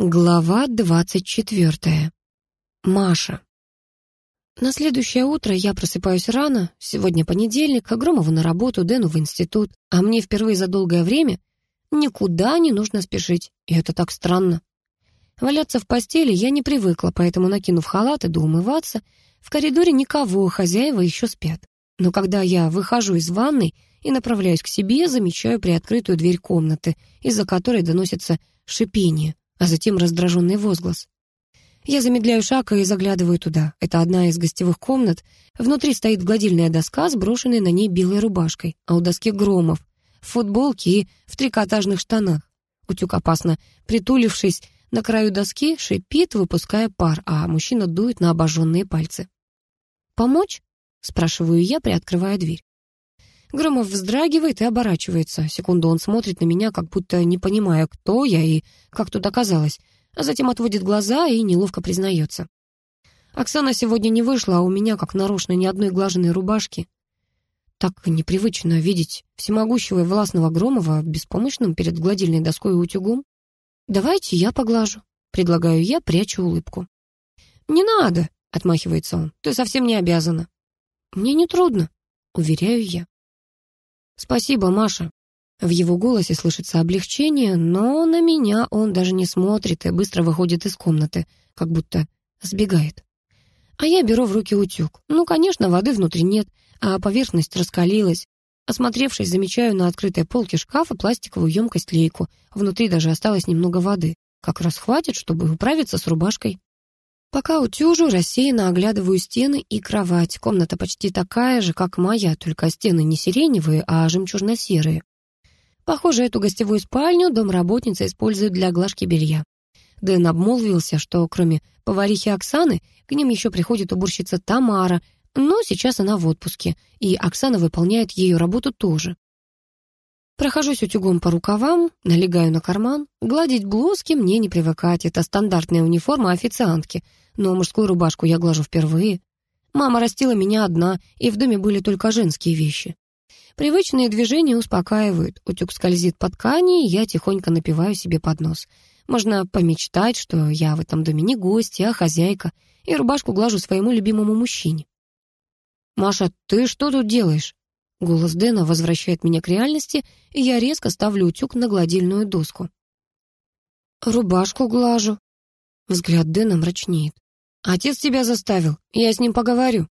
Глава двадцать четвертая. Маша. На следующее утро я просыпаюсь рано. Сегодня понедельник, Громову на работу, Дэну в институт. А мне впервые за долгое время никуда не нужно спешить. И это так странно. Валяться в постели я не привыкла, поэтому, накинув халат, иду умываться. В коридоре никого, хозяева еще спят. Но когда я выхожу из ванной и направляюсь к себе, замечаю приоткрытую дверь комнаты, из-за которой доносится шипение а затем раздраженный возглас. Я замедляю шаг и заглядываю туда. Это одна из гостевых комнат. Внутри стоит гладильная доска, сброшенная на ней белой рубашкой, а у доски Громов, в футболке и в трикотажных штанах. Утюг опасно, притулившись на краю доски, шипит, выпуская пар, а мужчина дует на обожженные пальцы. «Помочь?» — спрашиваю я, приоткрывая дверь. Громов вздрагивает и оборачивается. Секунду он смотрит на меня, как будто не понимая, кто я и как тут оказалось, а затем отводит глаза и неловко признается. Оксана сегодня не вышла, а у меня, как нарочно, ни одной глаженной рубашки. Так непривычно видеть всемогущего и властного Громова беспомощным перед гладильной доской и утюгом. «Давайте я поглажу», — предлагаю я, прячу улыбку. «Не надо», — отмахивается он, — «ты совсем не обязана». «Мне не трудно», — уверяю я. «Спасибо, Маша». В его голосе слышится облегчение, но на меня он даже не смотрит и быстро выходит из комнаты, как будто сбегает. А я беру в руки утюг. Ну, конечно, воды внутри нет, а поверхность раскалилась. Осмотревшись, замечаю на открытой полке шкафа пластиковую емкость-лейку. Внутри даже осталось немного воды. Как раз хватит, чтобы управиться с рубашкой. Пока утюжу, рассеянно оглядываю стены и кровать. Комната почти такая же, как моя, только стены не сиреневые, а жемчужно-серые. Похоже, эту гостевую спальню домработница использует для глажки белья. Дэн обмолвился, что кроме поварихи Оксаны, к ним еще приходит уборщица Тамара, но сейчас она в отпуске, и Оксана выполняет ее работу тоже. Прохожусь утюгом по рукавам, налегаю на карман. Гладить блузки мне не привыкать, это стандартная униформа официантки, но мужскую рубашку я глажу впервые. Мама растила меня одна, и в доме были только женские вещи. Привычные движения успокаивают, утюг скользит по ткани, и я тихонько напиваю себе под нос. Можно помечтать, что я в этом доме не гость, а хозяйка, и рубашку глажу своему любимому мужчине. «Маша, ты что тут делаешь?» Голос Дэна возвращает меня к реальности, и я резко ставлю утюг на гладильную доску. «Рубашку глажу». Взгляд Дэна мрачнеет. «Отец тебя заставил, я с ним поговорю».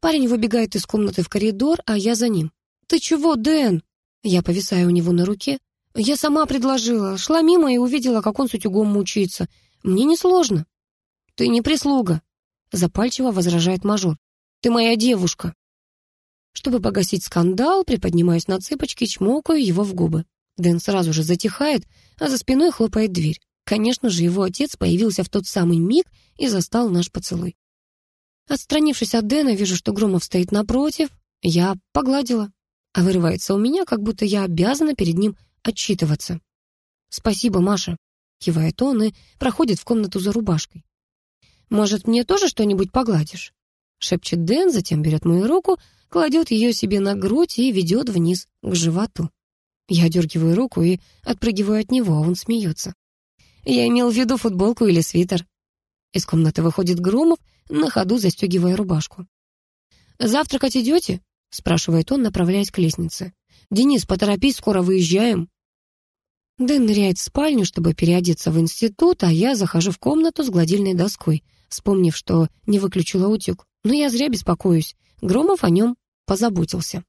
Парень выбегает из комнаты в коридор, а я за ним. «Ты чего, Дэн?» Я повисаю у него на руке. «Я сама предложила, шла мимо и увидела, как он с утюгом мучается. Мне несложно». «Ты не прислуга», — запальчиво возражает мажор. «Ты моя девушка». Чтобы погасить скандал, приподнимаюсь на цыпочки, чмокаю его в губы. Дэн сразу же затихает, а за спиной хлопает дверь. Конечно же, его отец появился в тот самый миг и застал наш поцелуй. Отстранившись от Дэна, вижу, что Громов стоит напротив. Я погладила. А вырывается у меня, как будто я обязана перед ним отчитываться. «Спасибо, Маша», — кивает он и проходит в комнату за рубашкой. «Может, мне тоже что-нибудь погладишь?» — шепчет Дэн, затем берет мою руку, кладет ее себе на грудь и ведет вниз, к животу. Я дергиваю руку и отпрыгиваю от него, а он смеется. Я имел в виду футболку или свитер. Из комнаты выходит Громов, на ходу застегивая рубашку. «Завтракать идете?» — спрашивает он, направляясь к лестнице. «Денис, поторопись, скоро выезжаем». Дэн ныряет в спальню, чтобы переодеться в институт, а я захожу в комнату с гладильной доской, вспомнив, что не выключила утюг. Но я зря беспокоюсь. Громов о нем позаботился.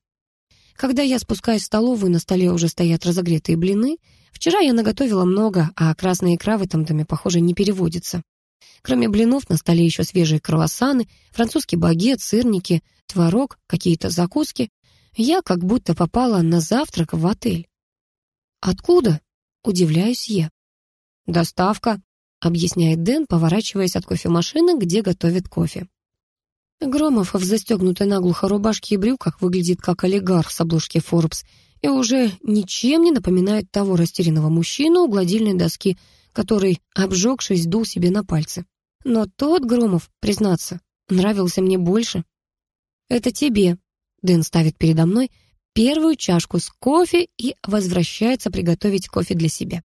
Когда я спускаюсь в столовую, на столе уже стоят разогретые блины. Вчера я наготовила много, а красная икра в этом доме, похоже, не переводится. Кроме блинов, на столе еще свежие круассаны, французский багет, сырники, творог, какие-то закуски. Я как будто попала на завтрак в отель. «Откуда?» — удивляюсь я. «Доставка», — объясняет Дэн, поворачиваясь от кофемашины, где готовят кофе. Громов в застегнутой наглухо рубашке и брюках выглядит как олигарх с обложки Forbes и уже ничем не напоминает того растерянного мужчину у гладильной доски, который, обжегшись, дул себе на пальцы. Но тот Громов, признаться, нравился мне больше. «Это тебе», — Дэн ставит передо мной первую чашку с кофе и возвращается приготовить кофе для себя.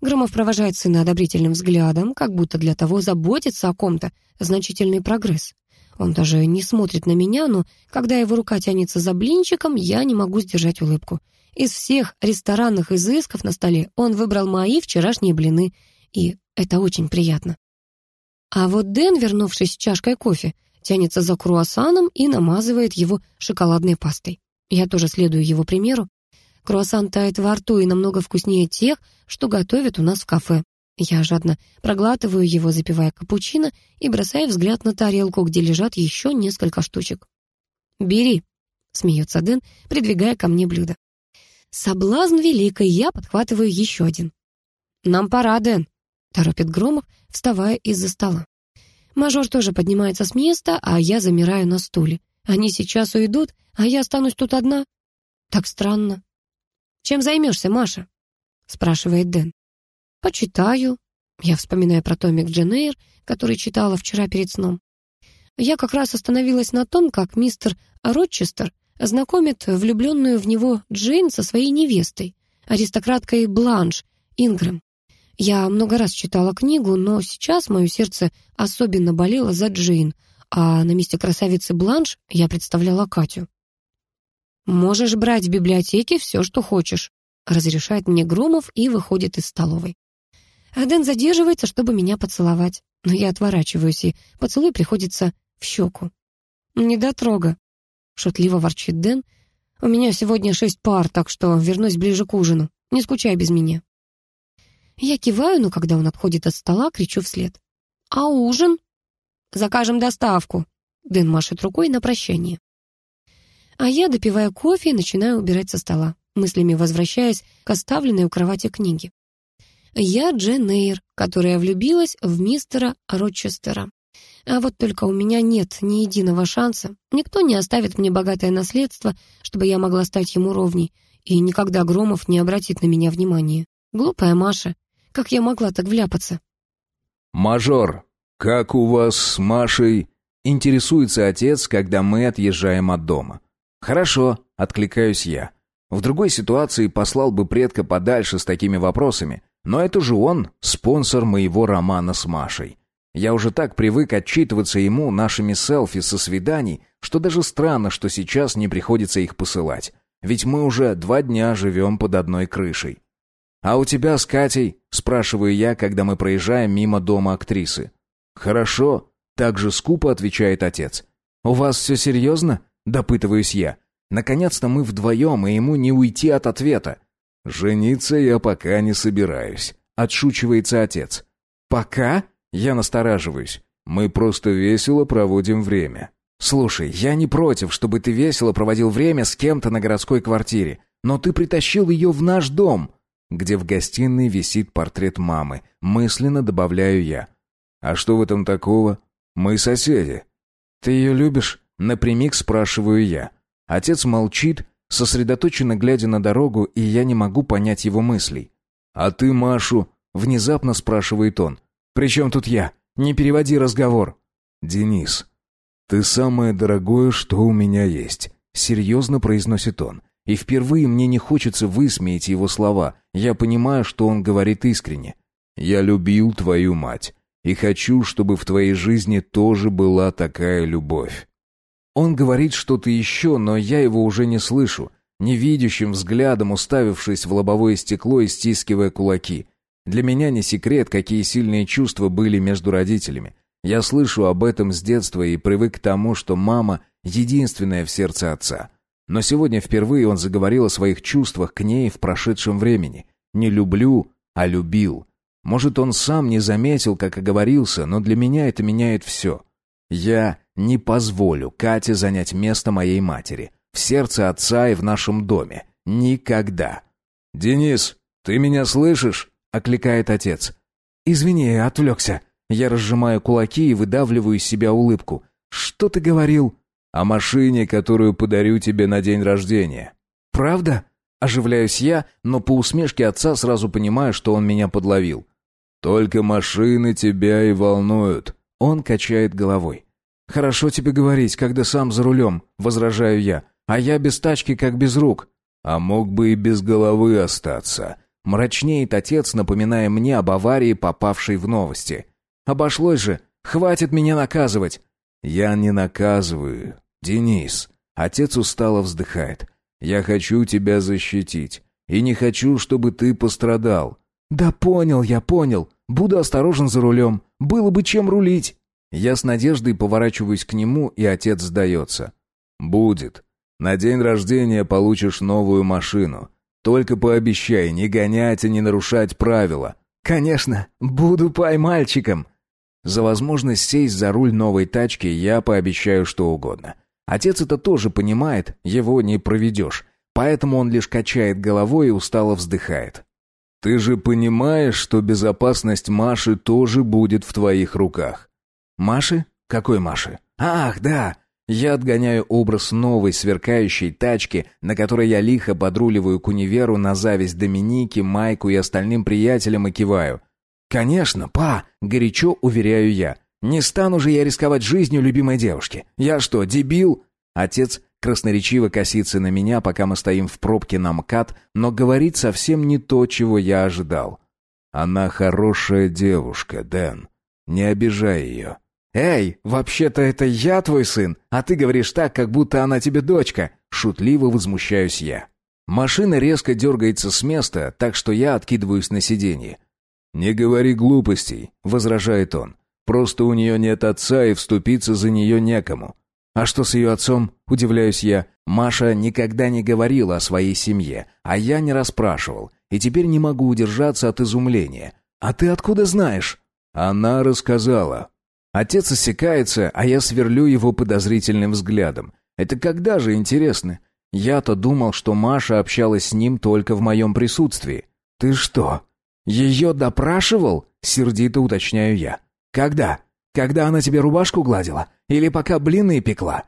Громов провожает сына одобрительным взглядом, как будто для того заботится о ком-то, значительный прогресс. Он даже не смотрит на меня, но когда его рука тянется за блинчиком, я не могу сдержать улыбку. Из всех ресторанных изысков на столе он выбрал мои вчерашние блины, и это очень приятно. А вот Дэн, вернувшись с чашкой кофе, тянется за круассаном и намазывает его шоколадной пастой. Я тоже следую его примеру. Круассан тает во рту и намного вкуснее тех, что готовят у нас в кафе. Я жадно проглатываю его, запивая капучино, и бросаю взгляд на тарелку, где лежат еще несколько штучек. «Бери», — смеется Дэн, придвигая ко мне блюдо. Соблазн великий, я подхватываю еще один. «Нам пора, Дэн», — торопит Громов, вставая из-за стола. Мажор тоже поднимается с места, а я замираю на стуле. Они сейчас уйдут, а я останусь тут одна. Так странно. «Чем займешься, Маша?» — спрашивает Дэн. «Почитаю». Я вспоминаю про томик Джен который читала вчера перед сном. Я как раз остановилась на том, как мистер Рочестер знакомит влюбленную в него Джейн со своей невестой, аристократкой Бланш Ингрэм. Я много раз читала книгу, но сейчас мое сердце особенно болело за Джейн, а на месте красавицы Бланш я представляла Катю. «Можешь брать в библиотеке все, что хочешь», разрешает мне Громов и выходит из столовой. А Дэн задерживается, чтобы меня поцеловать, но я отворачиваюсь, и поцелуй приходится в щеку. «Недотрога», — шутливо ворчит Дэн. «У меня сегодня шесть пар, так что вернусь ближе к ужину. Не скучай без меня». Я киваю, но когда он отходит от стола, кричу вслед. «А ужин?» «Закажем доставку», — Дэн машет рукой на прощание. А я, допивая кофе, начинаю убирать со стола, мыслями возвращаясь к оставленной у кровати книге. Я Джен Эйр, которая влюбилась в мистера Рочестера. А вот только у меня нет ни единого шанса. Никто не оставит мне богатое наследство, чтобы я могла стать ему ровней. И никогда Громов не обратит на меня внимания. Глупая Маша. Как я могла так вляпаться? «Мажор, как у вас с Машей?» Интересуется отец, когда мы отъезжаем от дома. «Хорошо», — откликаюсь я. В другой ситуации послал бы предка подальше с такими вопросами, но это же он, спонсор моего романа с Машей. Я уже так привык отчитываться ему нашими селфи со свиданий, что даже странно, что сейчас не приходится их посылать. Ведь мы уже два дня живем под одной крышей. «А у тебя с Катей?» – спрашиваю я, когда мы проезжаем мимо дома актрисы. «Хорошо», – также скупо отвечает отец. «У вас все серьезно?» Допытываюсь я. Наконец-то мы вдвоем, и ему не уйти от ответа. «Жениться я пока не собираюсь», — отшучивается отец. «Пока?» — я настораживаюсь. «Мы просто весело проводим время». «Слушай, я не против, чтобы ты весело проводил время с кем-то на городской квартире, но ты притащил ее в наш дом», где в гостиной висит портрет мамы. Мысленно добавляю я. «А что в этом такого? Мы соседи». «Ты ее любишь?» Напрямик спрашиваю я. Отец молчит, сосредоточенно глядя на дорогу, и я не могу понять его мыслей. «А ты Машу?» — внезапно спрашивает он. «При чем тут я? Не переводи разговор». «Денис, ты самое дорогое, что у меня есть», — серьезно произносит он. И впервые мне не хочется высмеять его слова. Я понимаю, что он говорит искренне. «Я любил твою мать, и хочу, чтобы в твоей жизни тоже была такая любовь». Он говорит что-то еще, но я его уже не слышу, невидящим взглядом уставившись в лобовое стекло и стискивая кулаки. Для меня не секрет, какие сильные чувства были между родителями. Я слышу об этом с детства и привык к тому, что мама — единственная в сердце отца. Но сегодня впервые он заговорил о своих чувствах к ней в прошедшем времени. Не люблю, а любил. Может, он сам не заметил, как оговорился, но для меня это меняет все. Я не позволю Кате занять место моей матери. В сердце отца и в нашем доме. Никогда. «Денис, ты меня слышишь?» — окликает отец. «Извини, отвлекся». Я разжимаю кулаки и выдавливаю из себя улыбку. «Что ты говорил?» «О машине, которую подарю тебе на день рождения». «Правда?» Оживляюсь я, но по усмешке отца сразу понимаю, что он меня подловил. «Только машины тебя и волнуют». Он качает головой. «Хорошо тебе говорить, когда сам за рулем», — возражаю я. «А я без тачки, как без рук». «А мог бы и без головы остаться. Мрачнеет отец, напоминая мне об аварии, попавшей в новости. «Обошлось же! Хватит меня наказывать!» «Я не наказываю, Денис!» Отец устало вздыхает. «Я хочу тебя защитить. И не хочу, чтобы ты пострадал». «Да понял я, понял. Буду осторожен за рулем. Было бы чем рулить». Я с надеждой поворачиваюсь к нему, и отец сдается. «Будет. На день рождения получишь новую машину. Только пообещай не гонять и не нарушать правила». «Конечно, буду поймальчиком». За возможность сесть за руль новой тачки я пообещаю что угодно. Отец это тоже понимает, его не проведешь. Поэтому он лишь качает головой и устало вздыхает. «Ты же понимаешь, что безопасность Маши тоже будет в твоих руках?» «Маши? Какой Маши?» «Ах, да! Я отгоняю образ новой сверкающей тачки, на которой я лихо подруливаю к универу на зависть Доминики, Майку и остальным приятелям и киваю. «Конечно, па!» — горячо уверяю я. «Не стану же я рисковать жизнью любимой девушки. Я что, дебил?» Отец красноречиво косится на меня, пока мы стоим в пробке на МКАД, но говорит совсем не то, чего я ожидал. «Она хорошая девушка, Дэн. Не обижай ее». «Эй, вообще-то это я твой сын, а ты говоришь так, как будто она тебе дочка!» Шутливо возмущаюсь я. Машина резко дергается с места, так что я откидываюсь на сиденье. «Не говори глупостей», — возражает он. «Просто у нее нет отца, и вступиться за нее некому. «А что с ее отцом?» – удивляюсь я. Маша никогда не говорила о своей семье, а я не расспрашивал, и теперь не могу удержаться от изумления. «А ты откуда знаешь?» Она рассказала. Отец осекается, а я сверлю его подозрительным взглядом. Это когда же, интересно? Я-то думал, что Маша общалась с ним только в моем присутствии. «Ты что, ее допрашивал?» — сердито уточняю я. «Когда?» Когда она тебе рубашку гладила? Или пока блины пекла?»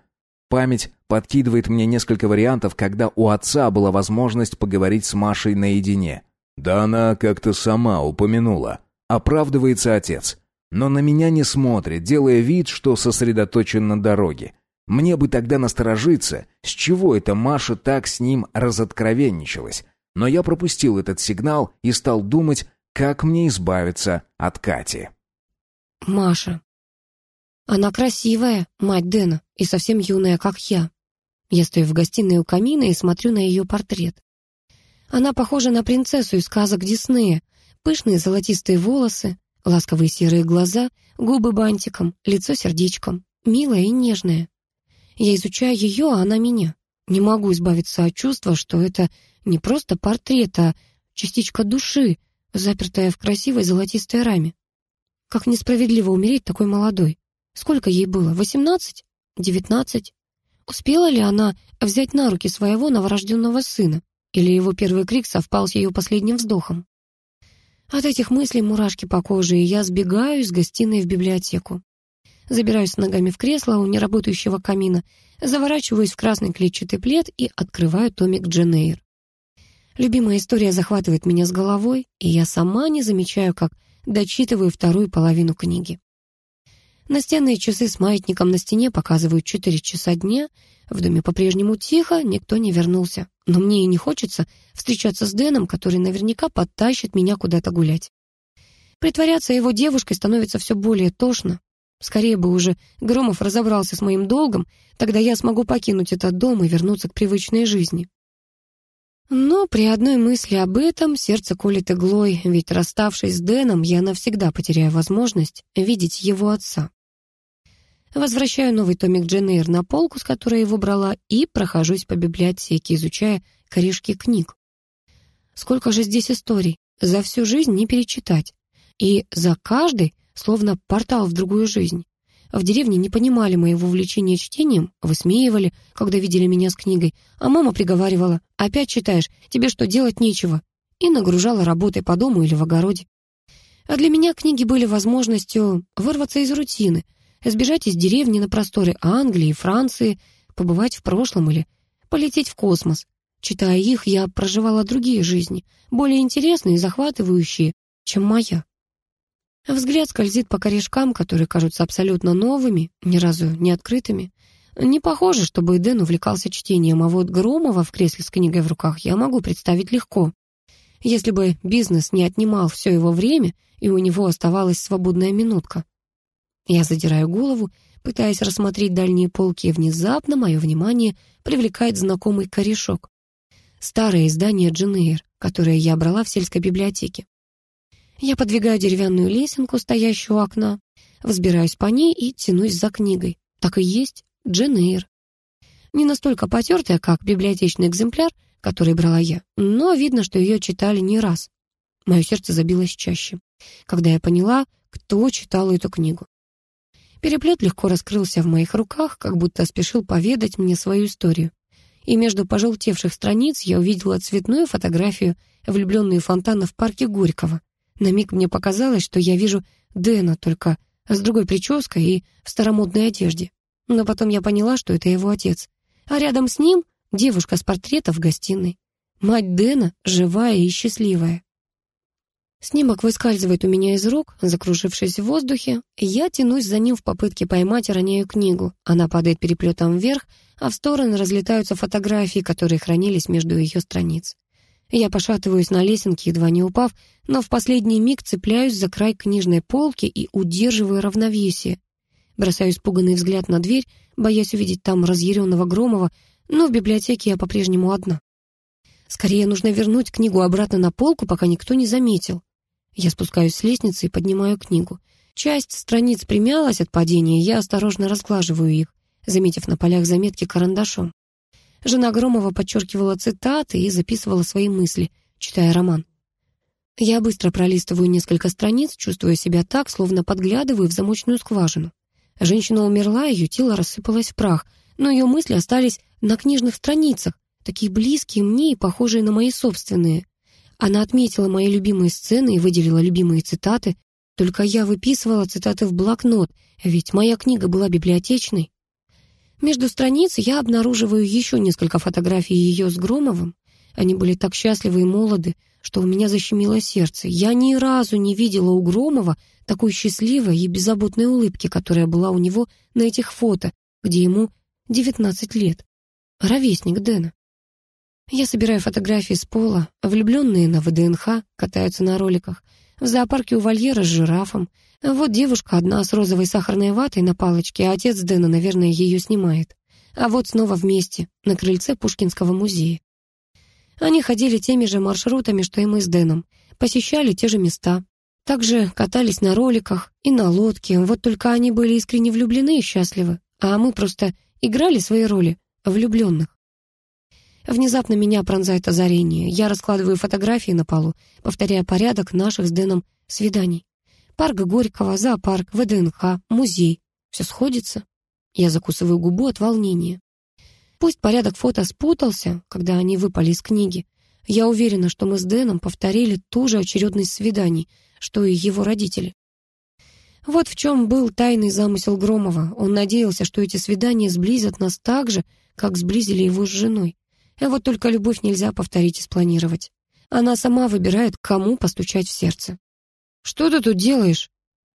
Память подкидывает мне несколько вариантов, когда у отца была возможность поговорить с Машей наедине. «Да она как-то сама упомянула». Оправдывается отец. Но на меня не смотрит, делая вид, что сосредоточен на дороге. Мне бы тогда насторожиться, с чего это Маша так с ним разоткровенничалась. Но я пропустил этот сигнал и стал думать, как мне избавиться от Кати. «Маша, она красивая, мать Дэна, и совсем юная, как я. Я стою в гостиной у камина и смотрю на ее портрет. Она похожа на принцессу из сказок Диснея. Пышные золотистые волосы, ласковые серые глаза, губы бантиком, лицо сердечком. Милая и нежная. Я изучаю ее, а она меня. Не могу избавиться от чувства, что это не просто портрет, а частичка души, запертая в красивой золотистой раме. Как несправедливо умереть такой молодой. Сколько ей было? Восемнадцать? Девятнадцать? Успела ли она взять на руки своего новорожденного сына? Или его первый крик совпал с ее последним вздохом? От этих мыслей мурашки по коже, и я сбегаю из гостиной в библиотеку. Забираюсь ногами в кресло у неработающего камина, заворачиваюсь в красный клетчатый плед и открываю томик Дженейр. Любимая история захватывает меня с головой, и я сама не замечаю, как дочитываю вторую половину книги. Настенные часы с маятником на стене показывают 4 часа дня. В доме по-прежнему тихо, никто не вернулся. Но мне и не хочется встречаться с Дэном, который наверняка подтащит меня куда-то гулять. Притворяться его девушкой становится все более тошно. Скорее бы уже Громов разобрался с моим долгом, тогда я смогу покинуть этот дом и вернуться к привычной жизни. Но при одной мысли об этом сердце колет иглой, ведь расставшись с Дэном, я навсегда потеряю возможность видеть его отца. Возвращаю новый томик Дженейр на полку, с которой его брала, и прохожусь по библиотеке, изучая корешки книг. Сколько же здесь историй, за всю жизнь не перечитать. И за каждый словно портал в другую жизнь. В деревне не понимали моего увлечения чтением, высмеивали, когда видели меня с книгой, а мама приговаривала «Опять читаешь, тебе что, делать нечего?» и нагружала работой по дому или в огороде. А для меня книги были возможностью вырваться из рутины, сбежать из деревни на просторы Англии, Франции, побывать в прошлом или полететь в космос. Читая их, я проживала другие жизни, более интересные и захватывающие, чем моя. Взгляд скользит по корешкам, которые кажутся абсолютно новыми, ни разу не открытыми. Не похоже, чтобы Дэн увлекался чтением, а вот Громова в кресле с книгой в руках я могу представить легко. Если бы бизнес не отнимал все его время, и у него оставалась свободная минутка. Я задираю голову, пытаясь рассмотреть дальние полки, и внезапно мое внимание привлекает знакомый корешок. Старое издание Дженейр, которое я брала в сельской библиотеке. Я подвигаю деревянную лесенку, стоящую у окна, взбираюсь по ней и тянусь за книгой. Так и есть, Дженейр. Не настолько потертая, как библиотечный экземпляр, который брала я, но видно, что ее читали не раз. Мое сердце забилось чаще, когда я поняла, кто читал эту книгу. Переплет легко раскрылся в моих руках, как будто спешил поведать мне свою историю. И между пожелтевших страниц я увидела цветную фотографию влюбленные фонтана в парке Горького. На миг мне показалось, что я вижу Дэна, только с другой прической и в старомодной одежде. Но потом я поняла, что это его отец. А рядом с ним Девушка с портрета в гостиной. Мать Дэна, живая и счастливая. Снимок выскальзывает у меня из рук, закружившись в воздухе. Я тянусь за ним в попытке поймать и роняю книгу. Она падает переплетом вверх, а в стороны разлетаются фотографии, которые хранились между ее страниц. Я пошатываюсь на лесенке, едва не упав, но в последний миг цепляюсь за край книжной полки и удерживаю равновесие. Бросаю испуганный взгляд на дверь, боясь увидеть там разъяренного Громова, но в библиотеке я по-прежнему одна. Скорее нужно вернуть книгу обратно на полку, пока никто не заметил. Я спускаюсь с лестницы и поднимаю книгу. Часть страниц примялась от падения, я осторожно разглаживаю их, заметив на полях заметки карандашом. Жена Громова подчеркивала цитаты и записывала свои мысли, читая роман. Я быстро пролистываю несколько страниц, чувствуя себя так, словно подглядываю в замочную скважину. Женщина умерла, ее тело рассыпалось в прах, но ее мысли остались на книжных страницах, такие близкие мне и похожие на мои собственные. Она отметила мои любимые сцены и выделила любимые цитаты, только я выписывала цитаты в блокнот, ведь моя книга была библиотечной. Между страниц я обнаруживаю еще несколько фотографий ее с Громовым. Они были так счастливы и молоды, что у меня защемило сердце. Я ни разу не видела у Громова такой счастливой и беззаботной улыбки, которая была у него на этих фото, где ему 19 лет. Ровесник Дэна. Я собираю фотографии с пола, влюбленные на ВДНХ катаются на роликах, в зоопарке у вольера с жирафом. Вот девушка одна с розовой сахарной ватой на палочке, а отец Дэна, наверное, ее снимает. А вот снова вместе, на крыльце Пушкинского музея. Они ходили теми же маршрутами, что и мы с Дэном, посещали те же места. Также катались на роликах и на лодке, вот только они были искренне влюблены и счастливы, а мы просто играли свои роли влюбленных. Внезапно меня пронзает озарение. Я раскладываю фотографии на полу, повторяя порядок наших с Дэном свиданий. Парк Горького, зоопарк, ВДНХ, музей. Все сходится. Я закусываю губу от волнения. Пусть порядок фото спутался, когда они выпали из книги. Я уверена, что мы с Дэном повторили ту же очередность свиданий, что и его родители. Вот в чем был тайный замысел Громова. Он надеялся, что эти свидания сблизят нас так же, как сблизили его с женой. А вот только любовь нельзя повторить и спланировать. Она сама выбирает, кому постучать в сердце. «Что ты тут делаешь?»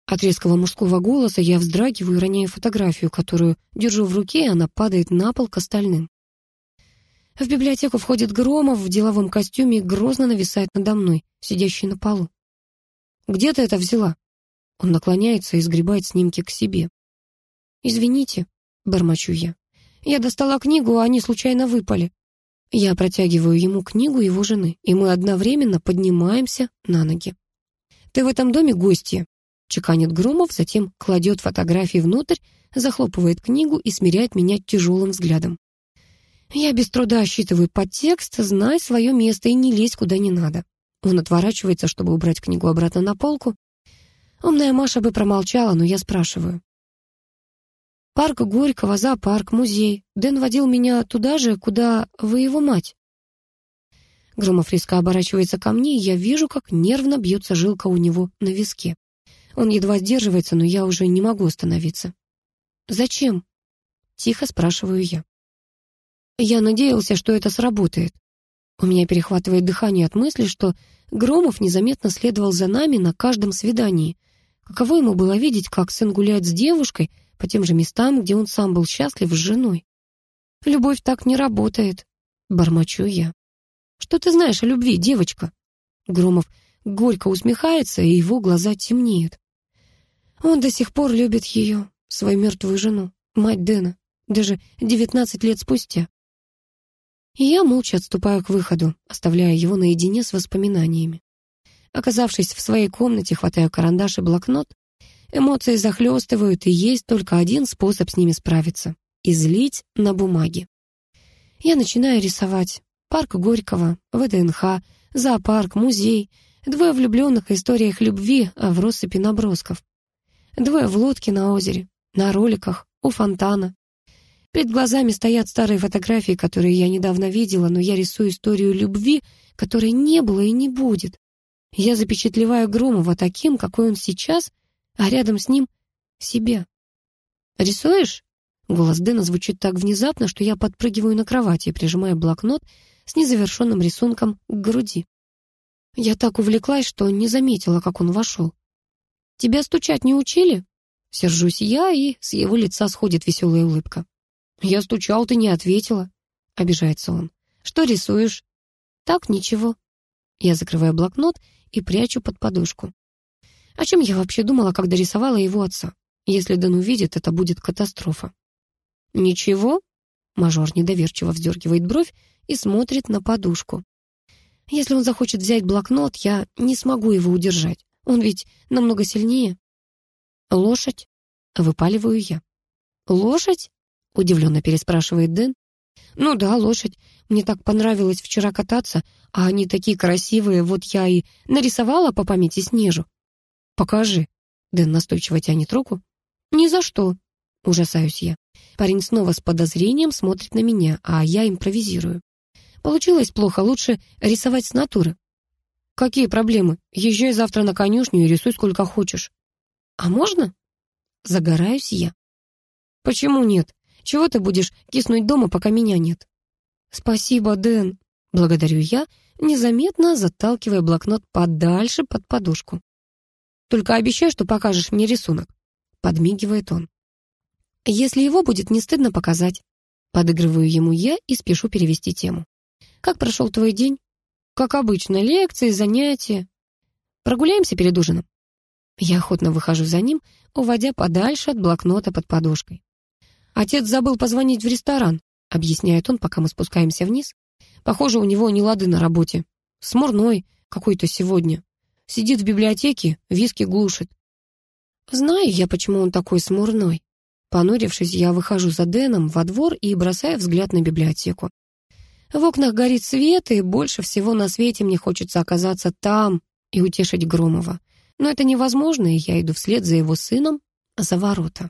От резкого мужского голоса я вздрагиваю и роняю фотографию, которую держу в руке, и она падает на пол к остальным. В библиотеку входит Громов в деловом костюме и грозно нависает надо мной, сидящий на полу. «Где ты это взяла?» Он наклоняется и сгребает снимки к себе. «Извините», — бормочу я. «Я достала книгу, а они случайно выпали». Я протягиваю ему книгу его жены, и мы одновременно поднимаемся на ноги. «Ты в этом доме гостья», — чеканит Громов, затем кладет фотографии внутрь, захлопывает книгу и смиряет меня тяжелым взглядом. Я без труда считываю подтекст, знай свое место и не лезь куда не надо. Он отворачивается, чтобы убрать книгу обратно на полку, Умная Маша бы промолчала, но я спрашиваю. Парк Горького, зоопарк, музей. Дэн водил меня туда же, куда вы его мать. Громов резко оборачивается ко мне, и я вижу, как нервно бьется жилка у него на виске. Он едва сдерживается, но я уже не могу остановиться. «Зачем?» — тихо спрашиваю я. Я надеялся, что это сработает. У меня перехватывает дыхание от мысли, что Громов незаметно следовал за нами на каждом свидании — Каково ему было видеть, как сын гуляет с девушкой по тем же местам, где он сам был счастлив с женой? «Любовь так не работает», — бормочу я. «Что ты знаешь о любви, девочка?» Громов горько усмехается, и его глаза темнеют. Он до сих пор любит ее, свою мертвую жену, мать Дэна, даже девятнадцать лет спустя. И я молча отступаю к выходу, оставляя его наедине с воспоминаниями. Оказавшись в своей комнате, хватаю карандаш и блокнот. Эмоции захлестывают, и есть только один способ с ними справиться — излить на бумаге. Я начинаю рисовать. Парк Горького, ВДНХ, зоопарк, музей, двое влюбленных в историях любви, а в россыпи набросков. Двое в лодке на озере, на роликах, у фонтана. Перед глазами стоят старые фотографии, которые я недавно видела, но я рисую историю любви, которой не было и не будет. Я запечатлеваю Громова таким, какой он сейчас, а рядом с ним — себя. «Рисуешь?» Голос Дэна звучит так внезапно, что я подпрыгиваю на кровати и прижимаю блокнот с незавершенным рисунком к груди. Я так увлеклась, что не заметила, как он вошел. «Тебя стучать не учили?» Сержусь я, и с его лица сходит веселая улыбка. «Я стучал, ты не ответила», — обижается он. «Что рисуешь?» «Так, ничего». Я закрываю блокнот и прячу под подушку. О чем я вообще думала, когда рисовала его отца? Если Дэн увидит, это будет катастрофа. «Ничего?» Мажор недоверчиво вздергивает бровь и смотрит на подушку. Если он захочет взять блокнот, я не смогу его удержать. Он ведь намного сильнее. «Лошадь?» — выпаливаю я. «Лошадь?» — удивленно переспрашивает Дэн. «Ну да, лошадь. Мне так понравилось вчера кататься, а они такие красивые, вот я и нарисовала по памяти снежу». «Покажи». Дэн настойчиво тянет руку. «Ни за что», — ужасаюсь я. Парень снова с подозрением смотрит на меня, а я импровизирую. Получилось плохо, лучше рисовать с натуры. Какие проблемы? Езжай завтра на конюшню и рисуй сколько хочешь. А можно? Загораюсь я. Почему нет? Чего ты будешь киснуть дома, пока меня нет? Спасибо, Дэн. Благодарю я, незаметно заталкивая блокнот подальше под подушку. Только обещай, что покажешь мне рисунок. Подмигивает он. Если его будет не стыдно показать. Подыгрываю ему я и спешу перевести тему. Как прошел твой день? Как обычно, лекции, занятия. Прогуляемся перед ужином? Я охотно выхожу за ним, уводя подальше от блокнота под подушкой. «Отец забыл позвонить в ресторан», — объясняет он, пока мы спускаемся вниз. «Похоже, у него не лады на работе. Смурной какой-то сегодня. Сидит в библиотеке, виски глушит». Знаю я, почему он такой смурной. Понурившись, я выхожу за Дэном во двор и бросаю взгляд на библиотеку. В окнах горит свет, и больше всего на свете мне хочется оказаться там и утешить Громова. Но это невозможно, и я иду вслед за его сыном за ворота.